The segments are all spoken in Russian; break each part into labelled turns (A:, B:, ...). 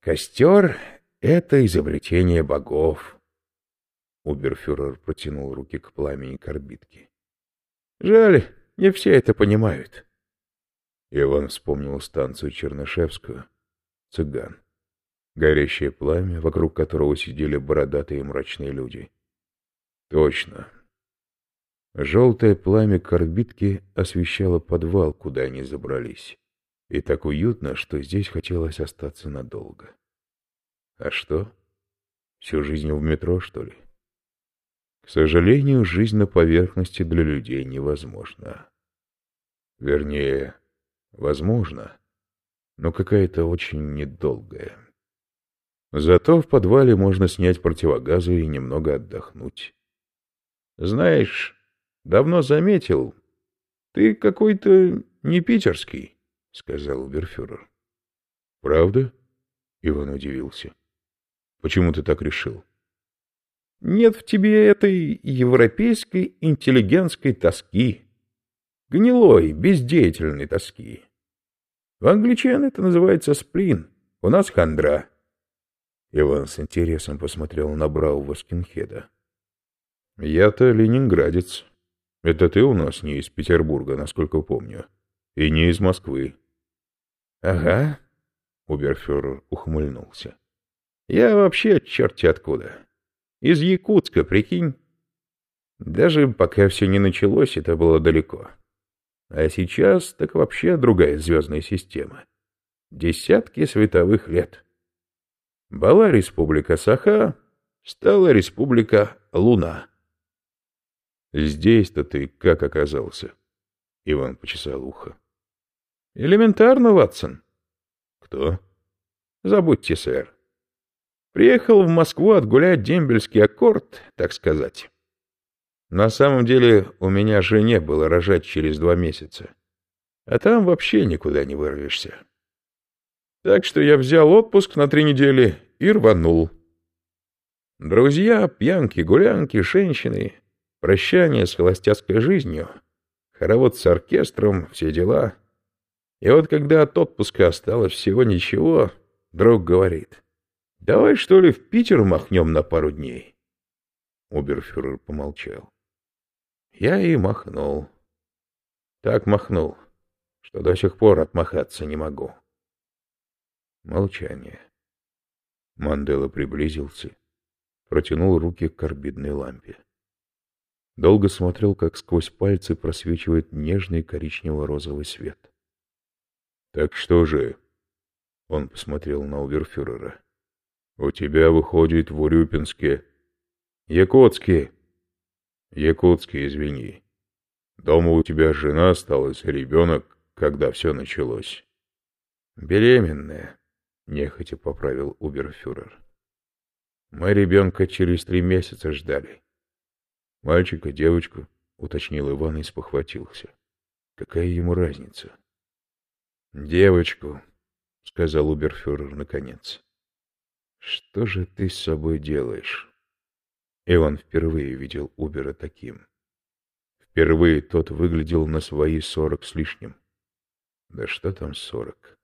A: Костер — это изобретение богов. Уберфюрер протянул руки к пламени корбитки. Жаль, не все это понимают. Иван вспомнил станцию Чернышевскую. Цыган. Горящее пламя, вокруг которого сидели бородатые мрачные люди. Точно. Желтое пламя корбитки освещало подвал, куда они забрались. И так уютно, что здесь хотелось остаться надолго. А что? Всю жизнь в метро, что ли? К сожалению, жизнь на поверхности для людей невозможна. Вернее, возможно, но какая-то очень недолгая. Зато в подвале можно снять противогазы и немного отдохнуть. Знаешь, давно заметил, ты какой-то не питерский. — сказал Уберфюрер. — Правда? — Иван удивился. — Почему ты так решил? — Нет в тебе этой европейской интеллигентской тоски. Гнилой, бездеятельной тоски. В англичан это называется сплин, у нас хандра. Иван с интересом посмотрел на Браува скинхеда. — Я-то ленинградец. Это ты у нас не из Петербурга, насколько помню. — и не из Москвы. — Ага, — Уберфюрер ухмыльнулся. — Я вообще черти откуда. Из Якутска, прикинь. Даже пока все не началось, это было далеко. А сейчас так вообще другая звездная система. Десятки световых лет. Была республика Саха, стала республика Луна. Здесь-то ты как оказался? Иван почесал ухо. Элементарно, Ватсон. Кто? Забудьте, сэр. Приехал в Москву отгулять дембельский аккорд, так сказать. На самом деле у меня жене было рожать через два месяца. А там вообще никуда не вырвешься. Так что я взял отпуск на три недели и рванул. Друзья, пьянки, гулянки, женщины, прощание с холостяцкой жизнью, хоровод с оркестром, все дела — и вот когда от отпуска осталось всего ничего, друг говорит, «Давай, что ли, в Питер махнем на пару дней?» Уберфюрер помолчал. Я и махнул. Так махнул, что до сих пор отмахаться не могу. Молчание. Мандела приблизился, протянул руки к карбидной лампе. Долго смотрел, как сквозь пальцы просвечивает нежный коричнево-розовый свет. Так что же? Он посмотрел на Уберфюрера. У тебя выходит в Урюпинске. Якутске. Якутске, извини. Дома у тебя жена осталась, ребенок, когда все началось. Беременная, нехотя поправил Уберфюрер. Мы ребенка через три месяца ждали. Мальчика, девочку, уточнил Иван и спохватился. Какая ему разница? «Девочку», — сказал Уберфюрер наконец. «Что же ты с собой делаешь?» Иван впервые видел Убера таким. Впервые тот выглядел на свои сорок с лишним. Да что там сорок?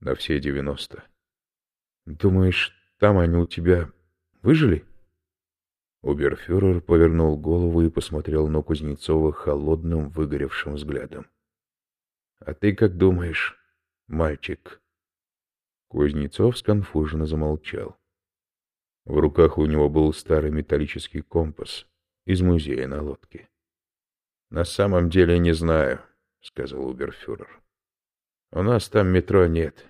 A: На все девяносто. Думаешь, там они у тебя выжили? Уберфюрер повернул голову и посмотрел на Кузнецова холодным, выгоревшим взглядом. — А ты как думаешь? Мальчик. Кузнецов сконфуженно замолчал. В руках у него был старый металлический компас из музея на лодке. — На самом деле не знаю, — сказал Уберфюрер. — У нас там метро нет,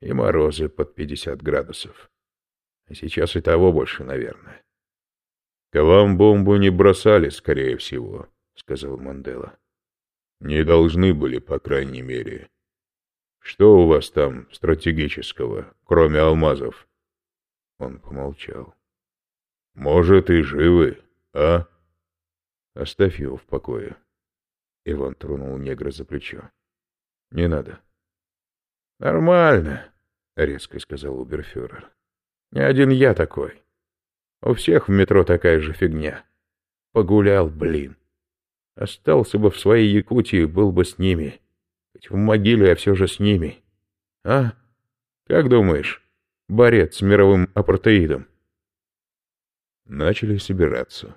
A: и морозы под пятьдесят градусов. А сейчас и того больше, наверное. — К вам бомбу не бросали, скорее всего, — сказал Мандела. — Не должны были, по крайней мере. Что у вас там стратегического, кроме алмазов? Он помолчал. Может, и живы, а? Оставь его в покое. Иван тронул негра за плечо. Не надо. Нормально, резко сказал Уберфюрер. Не один я такой. У всех в метро такая же фигня. Погулял, блин. Остался бы в своей Якутии, был бы с ними. Хоть в могиле, я все же с ними. А? Как думаешь, борец с мировым апартеидом. Начали собираться.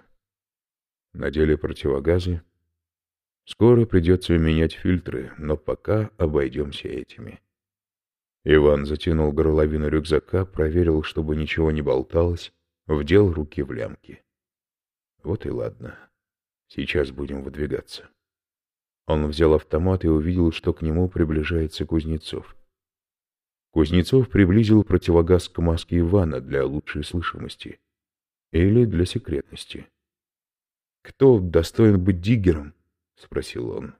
A: Надели противогазы. Скоро придется менять фильтры, но пока обойдемся этими. Иван затянул горловину рюкзака, проверил, чтобы ничего не болталось, вдел руки в лямки. Вот и ладно. Сейчас будем выдвигаться. Он взял автомат и увидел, что к нему приближается Кузнецов. Кузнецов приблизил противогаз к маске Ивана для лучшей слышимости. Или для секретности. «Кто достоин быть диггером?» — спросил он.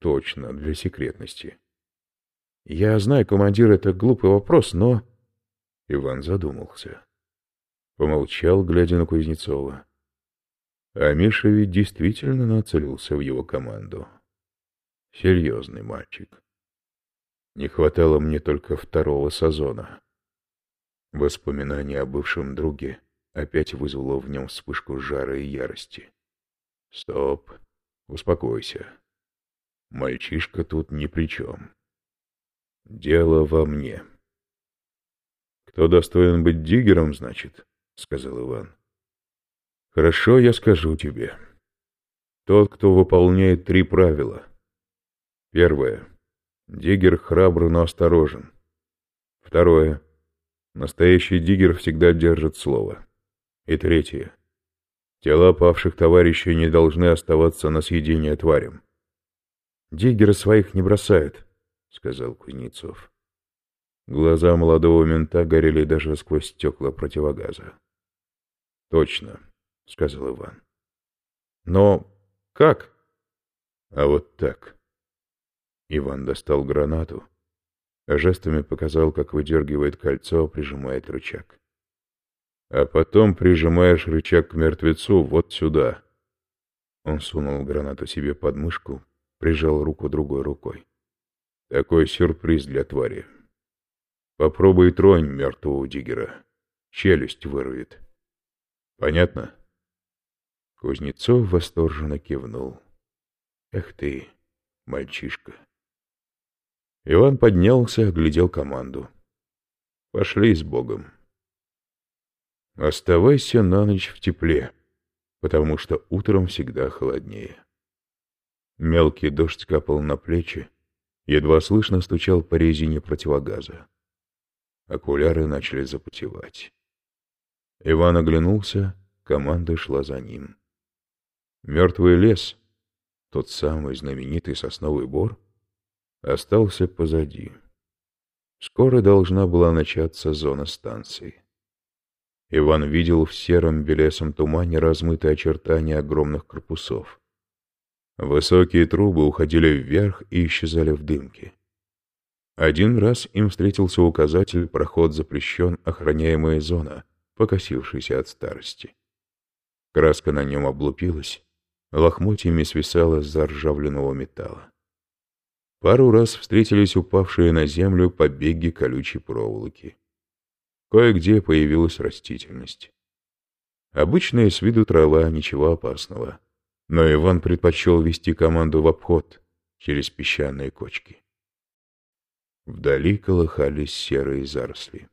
A: «Точно, для секретности». «Я знаю, командир, это глупый вопрос, но...» Иван задумался. Помолчал, глядя на Кузнецова. А Миша ведь действительно нацелился в его команду. Серьезный мальчик. Не хватало мне только второго сезона. Воспоминание о бывшем друге опять вызвало в нем вспышку жара и ярости. Стоп, успокойся. Мальчишка тут ни при чем. Дело во мне. Кто достоин быть диггером, значит, — сказал Иван. Хорошо, я скажу тебе. Тот, кто выполняет три правила. Первое. Диггер храбр, но осторожен. Второе. Настоящий диггер всегда держит слово. И третье. Тела павших товарищей не должны оставаться на съедение тварям. «Диггеры своих не бросают», — сказал Кузнецов. Глаза молодого мента горели даже сквозь стекла противогаза. «Точно. — сказал Иван. «Но как?» «А вот так». Иван достал гранату, жестами показал, как выдергивает кольцо, прижимает рычаг. «А потом прижимаешь рычаг к мертвецу вот сюда». Он сунул гранату себе под мышку, прижал руку другой рукой. «Такой сюрприз для твари. Попробуй тронь мертвого диггера. Челюсть вырвет. Понятно?» Кузнецов восторженно кивнул. «Эх ты, мальчишка!» Иван поднялся, оглядел команду. «Пошли с Богом!» «Оставайся на ночь в тепле, потому что утром всегда холоднее». Мелкий дождь капал на плечи, едва слышно стучал по резине противогаза. Окуляры начали запотевать. Иван оглянулся, команда шла за ним. Мертвый лес, тот самый знаменитый сосновый бор, остался позади. Скоро должна была начаться зона станции. Иван видел в сером белесом тумане размытые очертания огромных корпусов. Высокие трубы уходили вверх и исчезали в дымке. Один раз им встретился указатель «Проход запрещен, охраняемая зона», покосившийся от старости. Краска на нем облупилась, лохмотьями свисала с заржавленного металла. Пару раз встретились упавшие на землю побеги колючей проволоки. Кое-где появилась растительность. Обычная с виду трава, ничего опасного. Но Иван предпочел вести команду в обход через песчаные кочки. Вдали колыхались серые заросли.